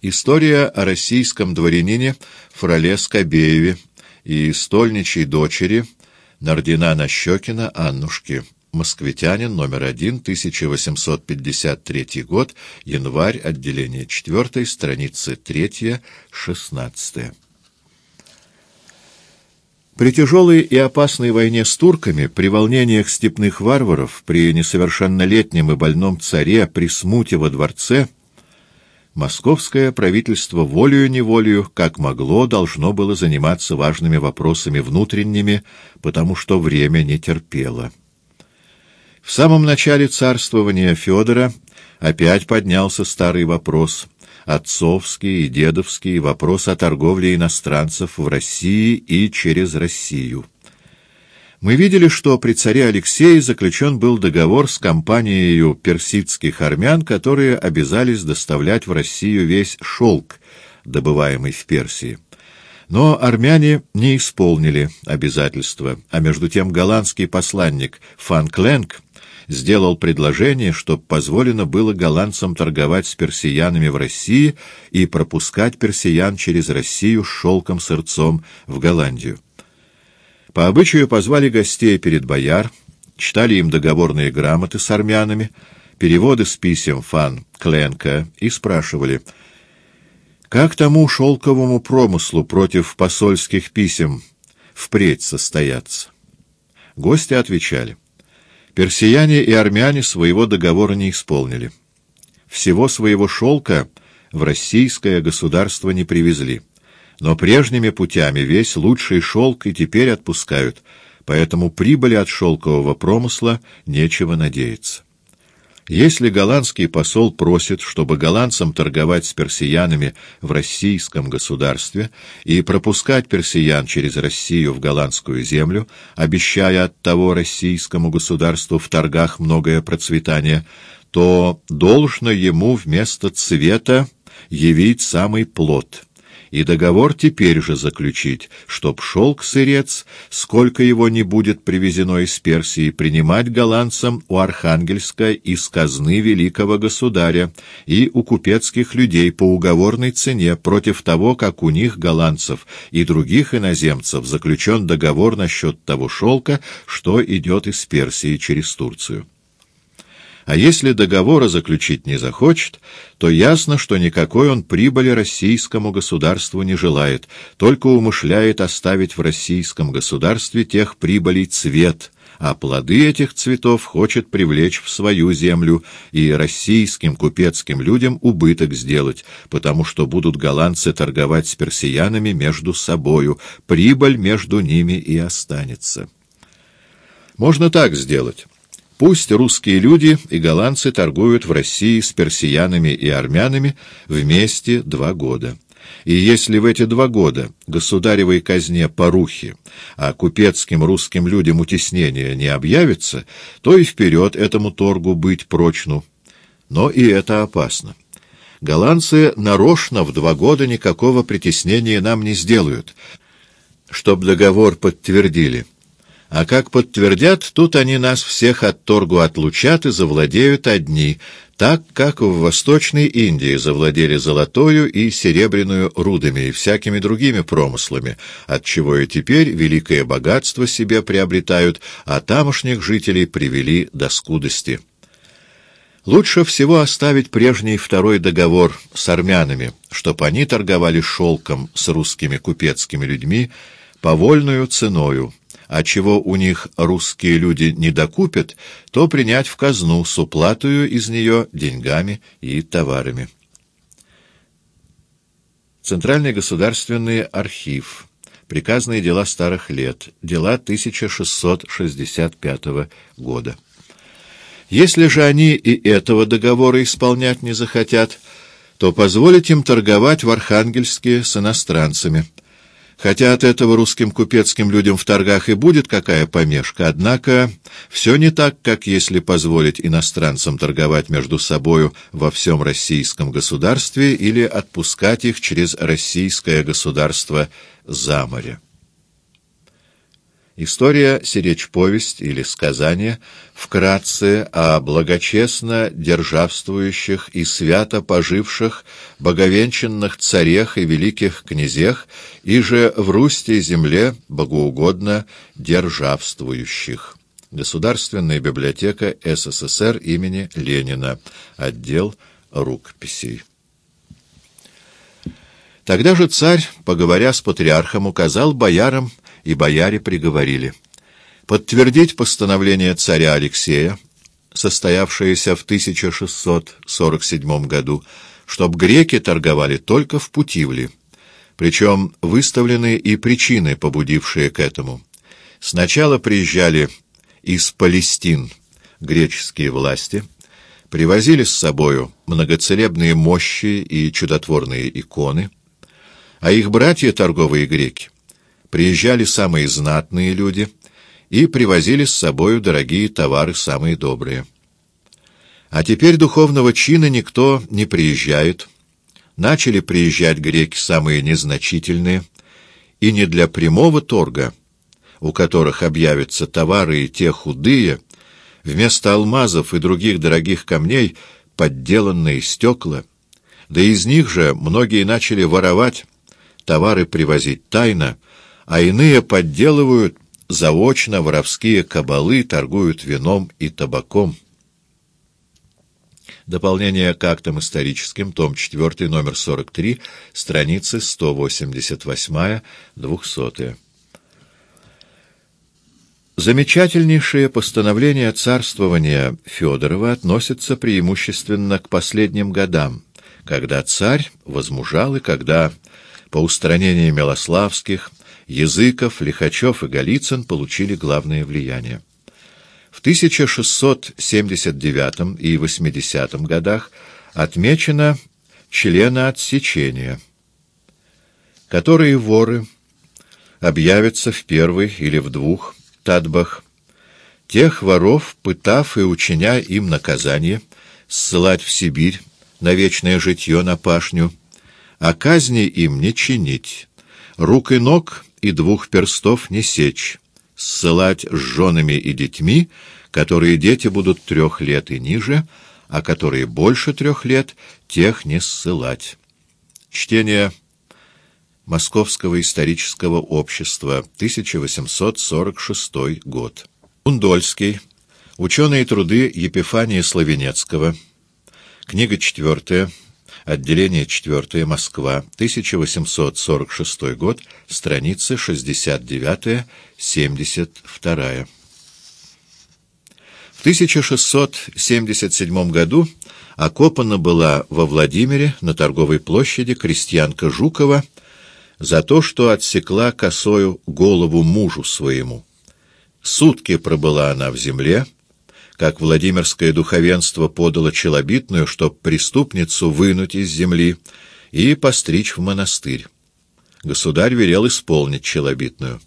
История о российском дворянине Фроле Скобееве и стольничьей дочери Нардина Нащекина Аннушки. Москвитянин, номер один, 1853 год, январь, отделение 4, страницы 3, 16. При тяжелой и опасной войне с турками, при волнениях степных варваров, при несовершеннолетнем и больном царе, при смуте во дворце, московское правительство волею-неволею, как могло, должно было заниматься важными вопросами внутренними, потому что время не терпело. В самом начале царствования Федора опять поднялся старый вопрос, отцовский и дедовский вопрос о торговле иностранцев в России и через Россию. Мы видели, что при царе Алексее заключен был договор с компанией персидских армян, которые обязались доставлять в Россию весь шелк, добываемый в Персии. Но армяне не исполнили обязательства, а между тем голландский посланник Фан Кленк сделал предложение, чтобы позволено было голландцам торговать с персиянами в России и пропускать персиян через Россию с шелком сырцом в Голландию. По обычаю позвали гостей перед бояр, читали им договорные грамоты с армянами, переводы с писем фан Кленка и спрашивали, как тому шелковому промыслу против посольских писем впредь состояться. Гости отвечали — Персияне и армяне своего договора не исполнили. Всего своего шелка в российское государство не привезли. Но прежними путями весь лучший шелк и теперь отпускают, поэтому прибыли от шелкового промысла нечего надеяться. Если голландский посол просит, чтобы голландцам торговать с персиянами в российском государстве и пропускать персиян через Россию в голландскую землю, обещая от того российскому государству в торгах многое процветание, то должно ему вместо цвета явить самый плод — и договор теперь же заключить, чтоб шелк-сырец, сколько его не будет привезено из Персии, принимать голландцам у Архангельска из казны великого государя и у купецких людей по уговорной цене против того, как у них, голландцев и других иноземцев, заключен договор насчет того шелка, что идет из Персии через Турцию. А если договора заключить не захочет, то ясно, что никакой он прибыли российскому государству не желает, только умышляет оставить в российском государстве тех прибылей цвет, а плоды этих цветов хочет привлечь в свою землю и российским купецким людям убыток сделать, потому что будут голландцы торговать с персиянами между собою, прибыль между ними и останется. Можно так сделать. Пусть русские люди и голландцы торгуют в России с персиянами и армянами вместе два года. И если в эти два года государевой казне порухи, а купецким русским людям утеснения не объявится, то и вперед этому торгу быть прочну. Но и это опасно. Голландцы нарочно в два года никакого притеснения нам не сделают, чтоб договор подтвердили. А как подтвердят, тут они нас всех от торгу отлучат и завладеют одни, так как в Восточной Индии завладели золотою и серебряную рудами и всякими другими промыслами, отчего и теперь великое богатство себе приобретают, а тамошних жителей привели до скудости. Лучше всего оставить прежний второй договор с армянами, чтоб они торговали шелком с русскими купецкими людьми по вольную ценою, а чего у них русские люди не докупят, то принять в казну с уплатою из нее деньгами и товарами. Центральный государственный архив. Приказные дела старых лет. Дела 1665 года. Если же они и этого договора исполнять не захотят, то позволить им торговать в Архангельске с иностранцами – Хотя от этого русским купецким людям в торгах и будет какая помешка, однако все не так, как если позволить иностранцам торговать между собою во всем российском государстве или отпускать их через российское государство за море. История сиречь-повесть или сказание вкратце о благочестно державствующих и свято поживших боговенчанных царях и великих князях, и же в Русти земле богоугодно державствующих. Государственная библиотека СССР имени Ленина. Отдел рукописей. Тогда же царь, поговоря с патриархом, указал боярам, и бояре приговорили. Подтвердить постановление царя Алексея, состоявшееся в 1647 году, чтоб греки торговали только в Путивле, причем выставлены и причины, побудившие к этому. Сначала приезжали из Палестин греческие власти, привозили с собою многоцелебные мощи и чудотворные иконы, а их братья, торговые греки, приезжали самые знатные люди и привозили с собою дорогие товары, самые добрые. А теперь духовного чина никто не приезжает. Начали приезжать греки самые незначительные, и не для прямого торга, у которых объявятся товары и те худые, вместо алмазов и других дорогих камней подделанные стекла, да из них же многие начали воровать, товары привозить тайно, а иные подделывают заочно воровские кабалы, торгуют вином и табаком. Дополнение к актам историческим, том 4, номер 43, страницы 188-200. Замечательнейшее постановление царствования Федорова относится преимущественно к последним годам, когда царь возмужал и когда, по устранению Милославских, Языков, Лихачев и Голицын получили главное влияние. В 1679 и 80 годах отмечено члена отсечения, которые воры объявятся в первый или в двух Татбах, тех воров, пытав и учиня им наказание, ссылать в Сибирь на вечное житье на пашню, а казни им не чинить, рук и ног и двух перстов не сечь, ссылать с женами и детьми, которые дети будут трех лет и ниже, а которые больше трех лет, тех не ссылать. Чтение Московского исторического общества, 1846 год. Ундольский. Ученые труды Епифания Славенецкого. Книга четвертая. Отделение четвертое. Москва. 1846 год. Страницы 69-72. В 1677 году окопана была во Владимире на торговой площади крестьянка Жукова, за то, что отсекла косою голову мужу своему. Сутки пробыла она в земле, как Владимирское духовенство подало челобитную, чтоб преступницу вынуть из земли и постричь в монастырь. Государь велел исполнить челобитную.